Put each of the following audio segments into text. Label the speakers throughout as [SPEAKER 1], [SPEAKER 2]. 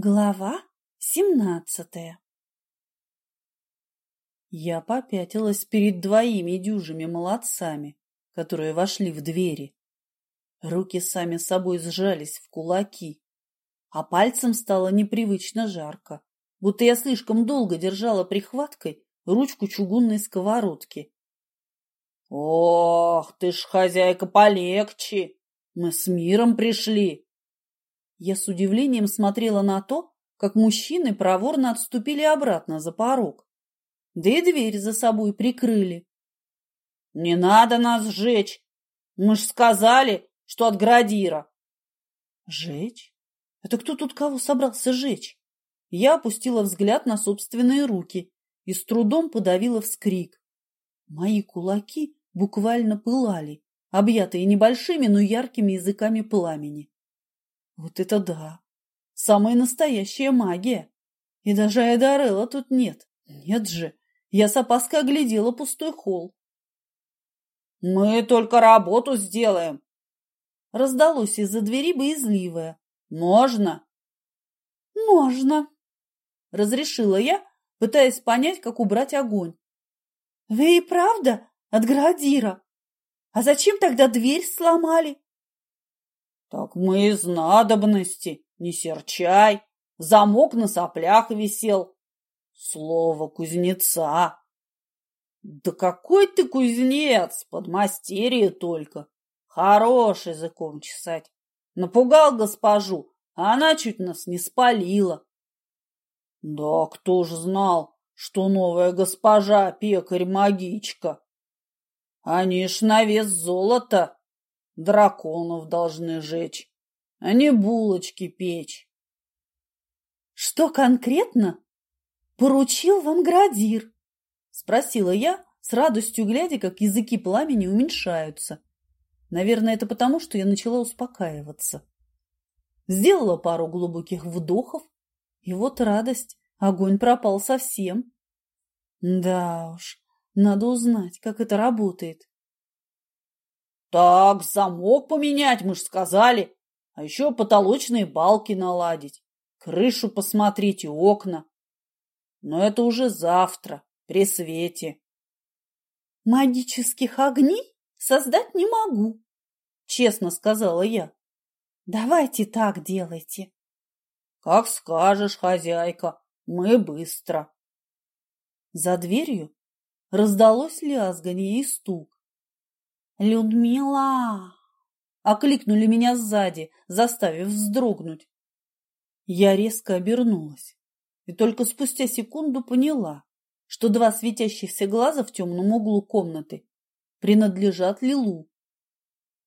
[SPEAKER 1] Глава семнадцатая
[SPEAKER 2] Я попятилась перед двоими дюжими молодцами, которые вошли в двери. Руки сами собой сжались в кулаки, а пальцем стало непривычно жарко, будто я слишком долго держала прихваткой ручку чугунной сковородки. «Ох, ты ж хозяйка полегче! Мы с миром пришли!» Я с удивлением смотрела на то, как мужчины проворно отступили обратно за порог. Да и дверь за собой прикрыли. «Не надо нас сжечь! Мы ж сказали, что от градира!» «Жечь? Это кто тут кого собрался жечь?» Я опустила взгляд на собственные руки и с трудом подавила вскрик. Мои кулаки буквально пылали, объятые небольшими, но яркими языками пламени. Вот это да! Самая настоящая магия! И даже Айдарелла тут нет. Нет же! Я с опаской оглядела пустой холл. «Мы только работу сделаем!» Раздалось из-за двери боязливое. «Можно?»
[SPEAKER 1] «Можно!»
[SPEAKER 2] Разрешила я, пытаясь понять, как убрать огонь.
[SPEAKER 1] «Вы и правда от градира? А зачем тогда дверь сломали?»
[SPEAKER 2] Так мы из надобности, не серчай. Замок на соплях висел. Слово кузнеца. Да какой ты кузнец, подмастерье только. Хорош языком чесать. Напугал госпожу, а она чуть нас не спалила. Да кто ж знал, что новая госпожа пекарь-магичка? Они ж на вес золота драконов должны жечь, а не булочки печь.
[SPEAKER 1] Что конкретно поручил вам Градир? Спросила я, с радостью глядя, как языки пламени уменьшаются. Наверное, это потому, что я начала успокаиваться. Сделала пару глубоких вдохов, и вот радость, огонь пропал совсем. Да уж, надо узнать, как это работает.
[SPEAKER 2] Так, замок поменять, мы ж сказали. А еще потолочные балки наладить, крышу посмотреть и окна. Но это уже завтра, при свете.
[SPEAKER 1] Магических огней создать не могу, честно сказала я. Давайте так делайте.
[SPEAKER 2] Как скажешь, хозяйка, мы быстро.
[SPEAKER 1] За дверью раздалось лязганье и стук.
[SPEAKER 2] «Людмила!» — окликнули меня сзади, заставив вздрогнуть. Я резко обернулась и только спустя секунду поняла, что два светящихся глаза в темном углу комнаты принадлежат Лилу.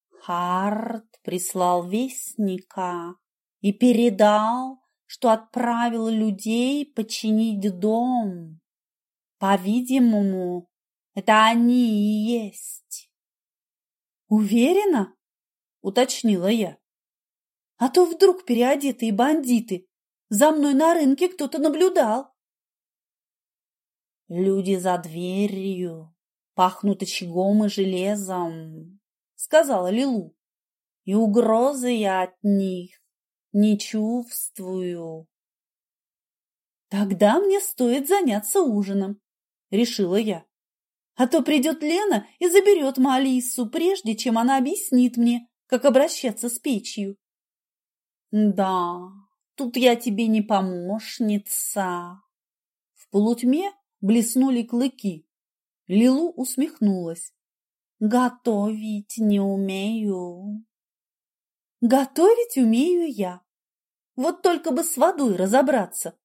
[SPEAKER 1] Харт прислал вестника и передал, что отправил людей починить дом. По-видимому, это они и есть.
[SPEAKER 2] «Уверена?» — уточнила я. «А то вдруг переодетые бандиты. За мной на рынке кто-то наблюдал».
[SPEAKER 1] «Люди за дверью пахнут очагом и железом», — сказала Лилу. «И угрозы я от них не чувствую».
[SPEAKER 2] «Тогда мне стоит заняться ужином», — решила я. А то придет Лена и заберет Малису, прежде чем она объяснит мне, как обращаться с печью.
[SPEAKER 1] Да, тут я тебе не помощница.
[SPEAKER 2] В полутьме блеснули клыки. Лилу усмехнулась.
[SPEAKER 1] Готовить не умею.
[SPEAKER 2] Готовить умею я. Вот только бы с водой разобраться.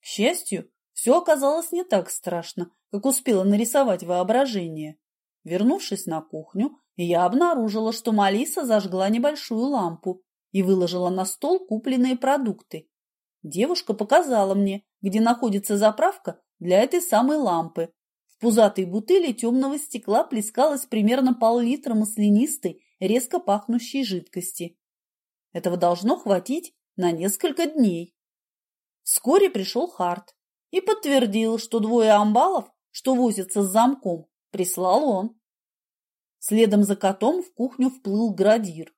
[SPEAKER 2] К счастью, все оказалось не так страшно, как успела нарисовать воображение. Вернувшись на кухню, я обнаружила, что Малиса зажгла небольшую лампу и выложила на стол купленные продукты. Девушка показала мне, где находится заправка для этой самой лампы. В пузатой бутыли темного стекла плескалось примерно пол-литра маслянистой, резко пахнущей жидкости. Этого должно хватить на несколько дней. Вскоре пришел Харт и подтвердил, что двое амбалов что возится с замком, прислал он. Следом за котом в кухню вплыл градир.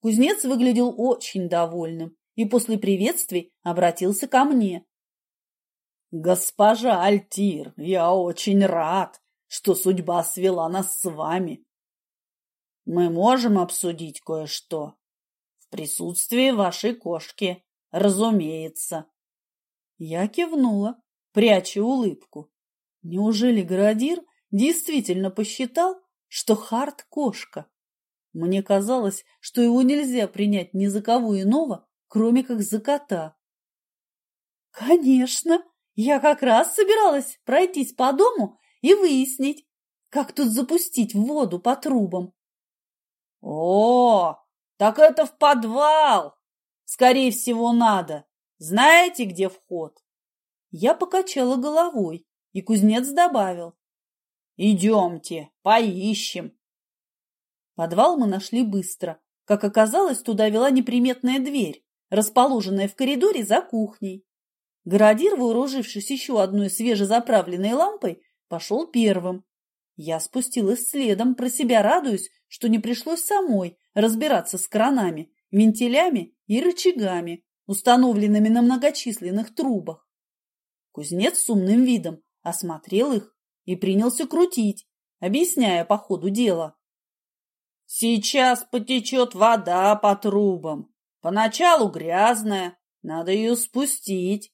[SPEAKER 2] Кузнец выглядел очень довольным
[SPEAKER 1] и после приветствий обратился ко мне.
[SPEAKER 2] «Госпожа Альтир, я очень рад, что судьба свела нас с вами. Мы можем обсудить кое-что в присутствии вашей кошки, разумеется».
[SPEAKER 1] Я кивнула, пряча улыбку. Неужели Градир действительно посчитал, что Харт – кошка? Мне казалось, что его нельзя принять ни за кого иного, кроме как за кота. Конечно, я как раз собиралась пройтись по дому и выяснить, как тут запустить воду по трубам.
[SPEAKER 2] О, так это в подвал! Скорее всего, надо. Знаете, где вход?
[SPEAKER 1] Я покачала головой, и кузнец добавил.
[SPEAKER 2] Идемте, поищем.
[SPEAKER 1] Подвал мы нашли быстро. Как оказалось, туда вела неприметная дверь, расположенная в коридоре за кухней. Городир, вооружившись еще одной свежезаправленной лампой, пошел первым. Я спустилась следом, про себя радуясь, что не пришлось самой разбираться с кранами, вентилями и рычагами, установленными на многочисленных трубах. Кузнец с умным видом осмотрел их и принялся крутить, объясняя по ходу дела.
[SPEAKER 2] «Сейчас потечет вода по трубам. Поначалу грязная, надо ее спустить.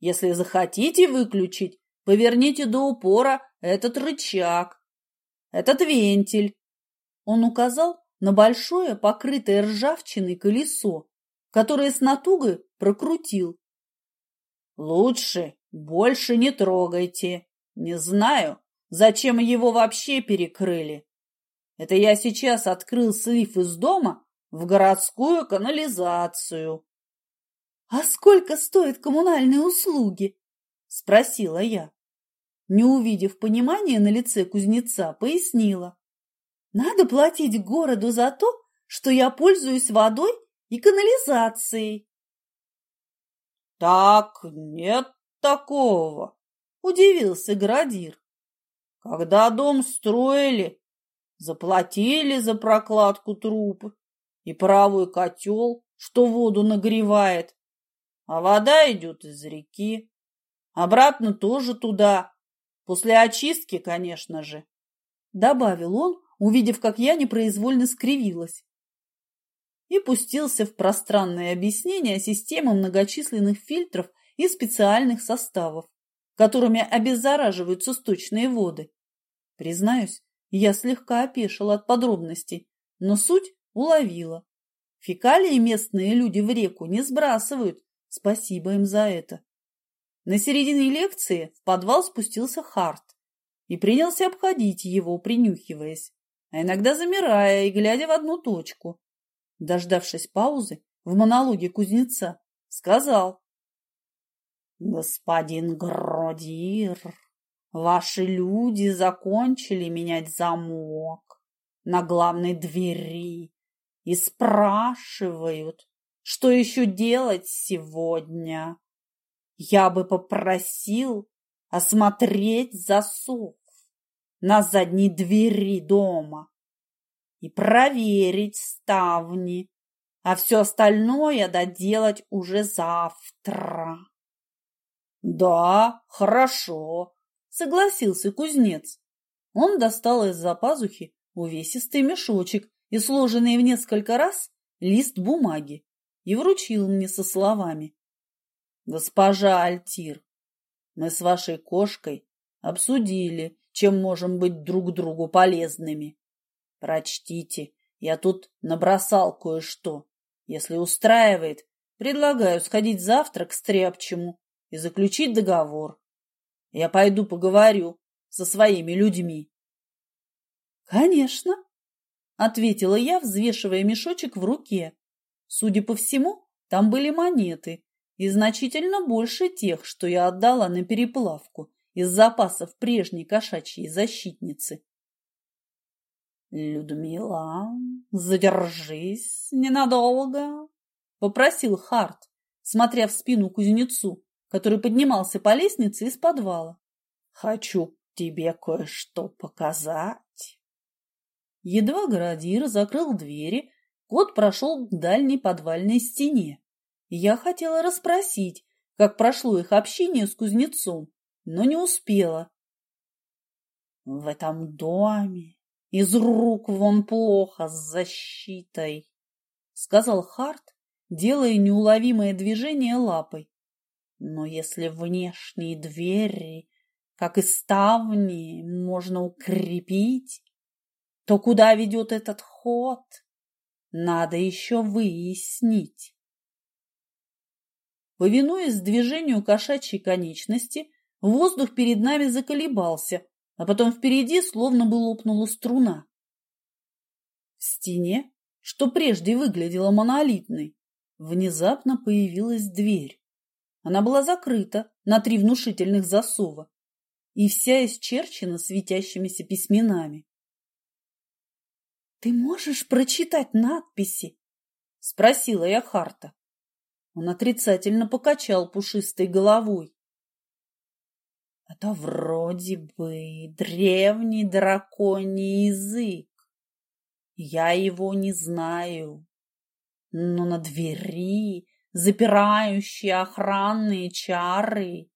[SPEAKER 2] Если захотите выключить, поверните до упора этот рычаг, этот вентиль».
[SPEAKER 1] Он указал на большое, покрытое ржавчиной колесо, которое с натугой прокрутил.
[SPEAKER 2] «Лучше больше не трогайте. Не знаю, зачем его вообще перекрыли. Это я сейчас открыл слив из дома в городскую канализацию».
[SPEAKER 1] «А сколько стоят коммунальные услуги?» – спросила я. Не увидев понимания на лице кузнеца, пояснила. «Надо платить городу за то, что я пользуюсь водой и канализацией.
[SPEAKER 2] Так нет такого, удивился Градир. Когда дом строили, заплатили за прокладку труб и правый котел, что воду нагревает, а вода идет из реки. Обратно тоже туда, после очистки, конечно же.
[SPEAKER 1] Добавил он, увидев, как я непроизвольно скривилась и пустился в пространное объяснение системы многочисленных фильтров и специальных составов, которыми обеззараживаются сточные воды. Признаюсь, я слегка опешила от подробностей, но суть уловила. Фекалии местные люди в реку не сбрасывают, спасибо им за это. На середине лекции в подвал спустился Харт и принялся обходить его, принюхиваясь, а иногда замирая и глядя в одну точку. Дождавшись паузы в монологе кузнеца, сказал. «Господин Гродир, ваши люди закончили менять замок на главной двери и спрашивают, что еще делать сегодня. Я бы попросил осмотреть засов на задней двери дома и проверить ставни, а все остальное доделать уже завтра.
[SPEAKER 2] Да, хорошо, согласился кузнец.
[SPEAKER 1] Он достал из-за пазухи увесистый мешочек и сложенный в несколько раз лист бумаги и вручил мне со словами. «Госпожа Альтир, мы с вашей кошкой обсудили, чем можем быть друг другу полезными. Прочтите, я тут набросал кое-что. Если устраивает, предлагаю сходить завтра к Стряпчему и заключить договор. Я пойду поговорю со своими людьми. Конечно, ответила я, взвешивая мешочек в руке. Судя по всему, там были монеты, и значительно больше тех, что я отдала на переплавку из запасов прежней кошачьей защитницы. «Людмила, задержись ненадолго», — попросил Харт, смотря в спину кузнецу, который поднимался по лестнице из подвала. «Хочу тебе кое-что показать». Едва Городир закрыл двери, кот прошел к дальней подвальной стене Я хотела расспросить, как прошло их общение с кузнецом, но не успела. В этом доме из рук вон плохо с защитой, сказал Харт, делая неуловимое движение лапой. Но если внешние двери, как и ставни, можно укрепить, то куда ведет этот ход, надо еще выяснить. Повинуясь движению кошачьей конечности, воздух перед нами заколебался, а потом впереди словно бы лопнула струна. В стене, что прежде выглядела монолитной, внезапно появилась дверь. Она была закрыта на три внушительных засова и вся исчерчена светящимися письменами. «Ты можешь прочитать надписи?» — спросила я Харта. Он отрицательно покачал пушистой головой. Это вроде бы древний драконий язык. Я его не знаю. Но на двери запирающие охранные чары.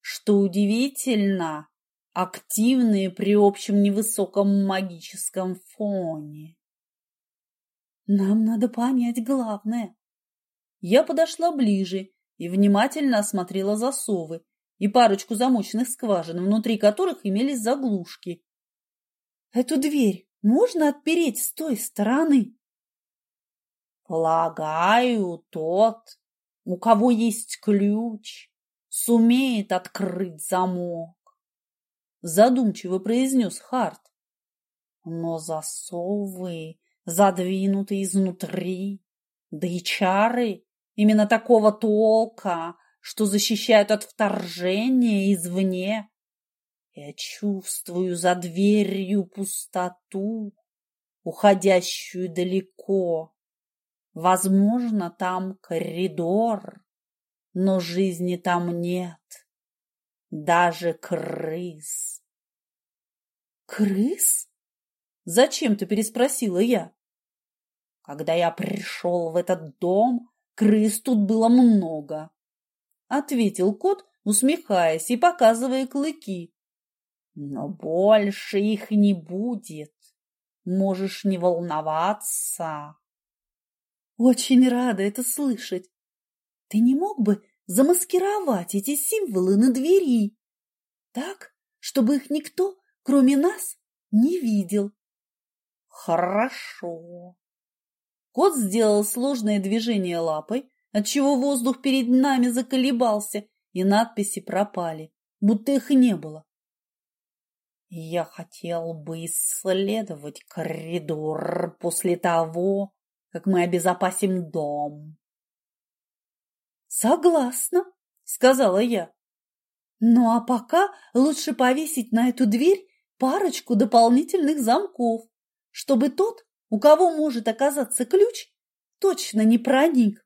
[SPEAKER 1] Что удивительно, активные при общем невысоком магическом фоне. Нам надо понять главное. Я подошла ближе и внимательно осмотрела засовы и парочку замоченных скважин, внутри которых имелись заглушки. Эту дверь можно отпереть с той стороны? Полагаю, тот, у кого есть ключ, сумеет открыть замок. Задумчиво произнес Харт. Но засовы задвинуты изнутри, да и чары именно такого толка, что защищают от вторжения извне. Я чувствую за дверью пустоту, уходящую далеко. Возможно, там коридор, но жизни там нет. Даже крыс. Крыс? Зачем ты переспросила я? Когда я пришел в этот дом, крыс тут было много ответил кот, усмехаясь и показывая клыки. Но больше их не будет. Можешь не волноваться. Очень рада это слышать. Ты не мог бы замаскировать эти символы на двери так, чтобы их никто, кроме нас, не видел? Хорошо. Кот сделал сложное движение лапой, отчего воздух перед нами заколебался, и надписи пропали, будто их не было. Я хотел бы исследовать коридор после того, как мы обезопасим дом. Согласна, сказала я. Ну а пока лучше повесить на эту дверь парочку дополнительных замков, чтобы тот, у кого может оказаться ключ, точно не проник.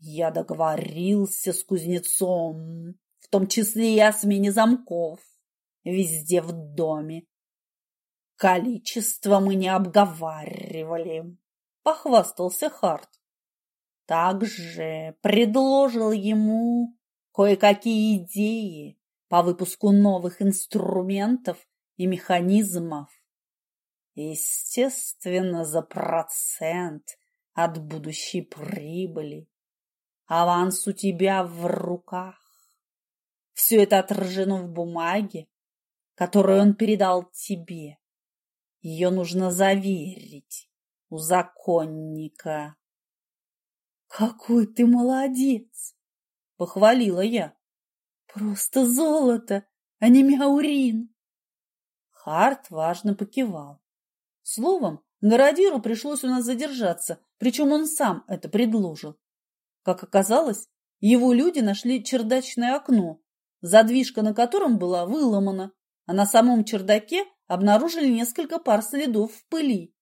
[SPEAKER 1] Я договорился с кузнецом, в том числе и о смене замков, везде в доме. Количество мы не обговаривали, похвастался Харт. Также предложил ему кое-какие идеи по выпуску новых инструментов и механизмов. Естественно, за процент от будущей прибыли. Аванс у тебя в руках. Все это отражено в бумаге, которую он передал тебе. Ее нужно заверить у законника. Какой ты молодец! Похвалила я. Просто золото, а не мяурин. Харт важно покивал. Словом, Городиру пришлось у нас задержаться, причем он сам это предложил. Как оказалось, его люди нашли чердачное окно, задвижка на котором была выломана, а на самом чердаке обнаружили несколько пар следов в пыли.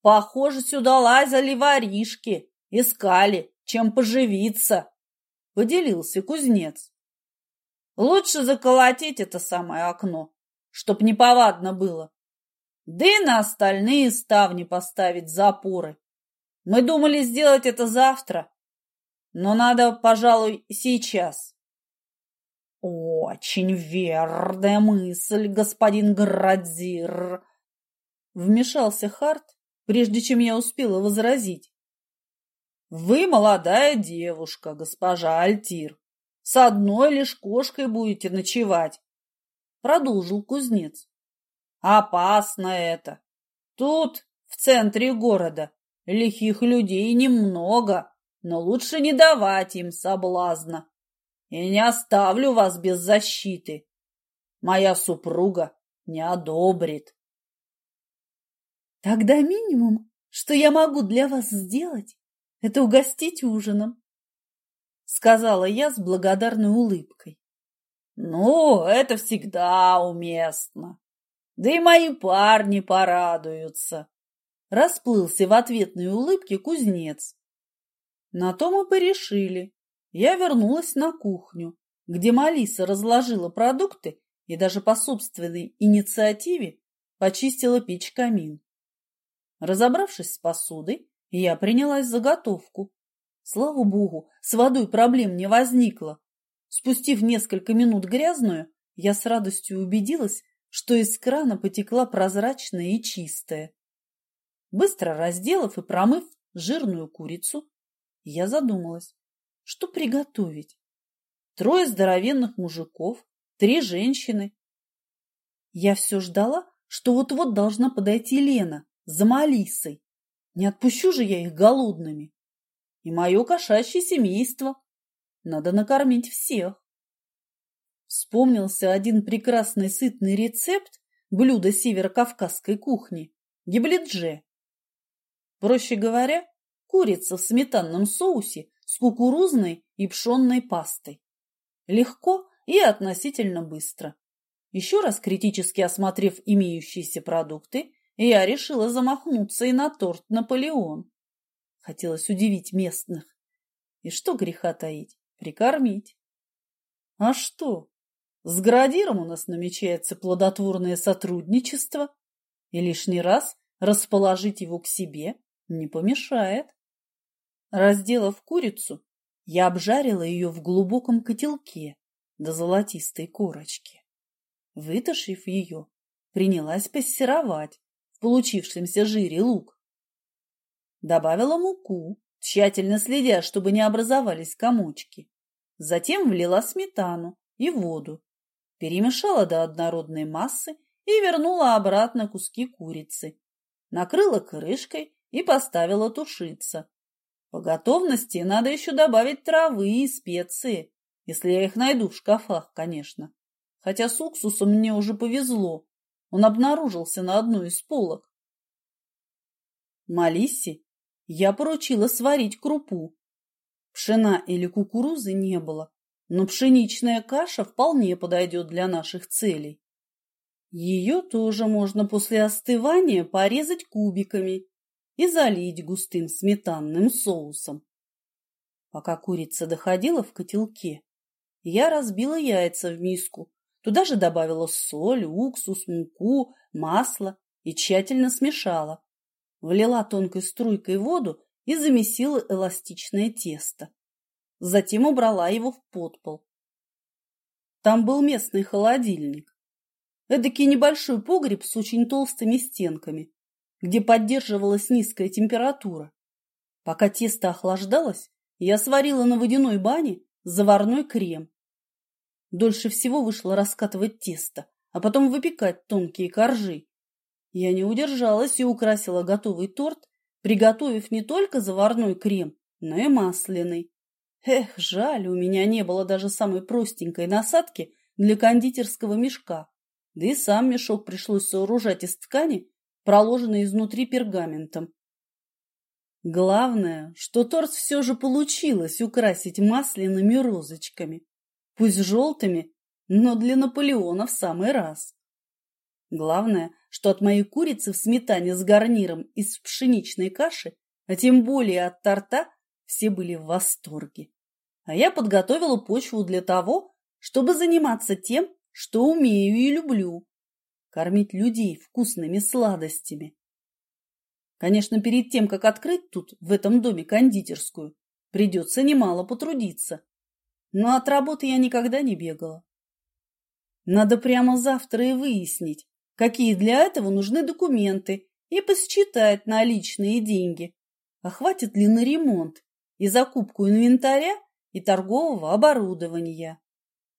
[SPEAKER 1] «Похоже, сюда лазали воришки, искали, чем поживиться», — поделился кузнец. «Лучше заколотить это самое окно, чтоб неповадно было, да и на остальные ставни поставить запоры.
[SPEAKER 2] Мы думали сделать это завтра, но надо, пожалуй, сейчас. Очень верная мысль, господин Градзир. Вмешался Харт, прежде чем я успела возразить. Вы молодая девушка, госпожа Альтир. С одной лишь кошкой будете ночевать, продолжил кузнец. Опасно это. Тут, в центре города, лихих людей немного, но лучше не давать им соблазна. И не оставлю вас без защиты. Моя супруга не одобрит.
[SPEAKER 1] Тогда минимум, что я могу для вас сделать, это угостить ужином, сказала я с благодарной улыбкой.
[SPEAKER 2] Ну, это всегда уместно. Да и мои парни порадуются. Расплылся в ответной улыбке кузнец. На то мы порешили. Я вернулась на кухню, где Малиса разложила продукты и даже по собственной инициативе почистила печь-камин. Разобравшись с посудой, я принялась за готовку. Слава богу, с водой проблем не возникло. Спустив несколько минут грязную, я с радостью убедилась, что из крана потекла прозрачная и чистая. Быстро разделав и промыв жирную курицу, я задумалась, что приготовить. Трое здоровенных мужиков, три женщины. Я все ждала, что вот-вот должна подойти Лена за Малисой. Не отпущу же я их голодными. И мое кошачье семейство. Надо накормить всех. Вспомнился один прекрасный сытный рецепт блюда северокавказской кухни – гиблидже. Проще говоря, курица в сметанном соусе с кукурузной и пшенной пастой. Легко и относительно быстро. Еще раз критически осмотрев имеющиеся продукты, я решила замахнуться и на торт «Наполеон». Хотелось удивить местных. И что греха таить, прикормить. А что? С Градиром у нас намечается плодотворное сотрудничество, и лишний раз расположить его к себе не помешает. Разделав курицу, я обжарила ее в глубоком котелке до золотистой корочки. Вытащив ее, принялась пассеровать в получившемся жире лук. Добавила муку, тщательно следя, чтобы не образовались комочки. Затем влила сметану и воду перемешала до однородной массы и вернула обратно куски курицы. Накрыла крышкой и поставила тушиться. По готовности надо еще добавить травы и специи, если я их найду в шкафах, конечно. Хотя с уксусом мне уже повезло. Он обнаружился на одной из полок. Малиссе я поручила сварить крупу. Пшена или кукурузы не было, но пшеничная каша вполне подойдет для наших целей. Ее тоже можно после остывания порезать кубиками и залить густым сметанным соусом. Пока курица доходила в котелке, я разбила яйца в миску, туда же добавила соль, уксус, муку, масло и тщательно смешала. Влила тонкой струйкой воду и замесила эластичное тесто затем убрала его в подпол. Там был местный холодильник. Эдакий небольшой погреб с очень толстыми стенками, где поддерживалась низкая температура. Пока тесто охлаждалось, я сварила на водяной бане заварной крем. Дольше всего вышло раскатывать тесто, а потом выпекать тонкие коржи. Я не удержалась и украсила готовый торт, приготовив не только заварной крем, но и масляный. Эх, жаль, у меня не было даже самой простенькой насадки для кондитерского мешка. Да и сам мешок пришлось сооружать из ткани, проложенной изнутри пергаментом. Главное, что торт все же получилось украсить масляными розочками. Пусть желтыми, но для Наполеона в самый раз. Главное, что от моей курицы в сметане с гарниром из пшеничной каши, а тем более от торта, все были в восторге. А я подготовила почву для того, чтобы заниматься тем, что умею и люблю – кормить людей вкусными сладостями.
[SPEAKER 1] Конечно, перед тем, как открыть тут, в этом доме, кондитерскую, придется немало потрудиться. Но от работы я никогда не бегала. Надо прямо завтра и выяснить, какие для этого нужны документы, и посчитать наличные деньги, а хватит ли на ремонт и закупку инвентаря и торгового оборудования.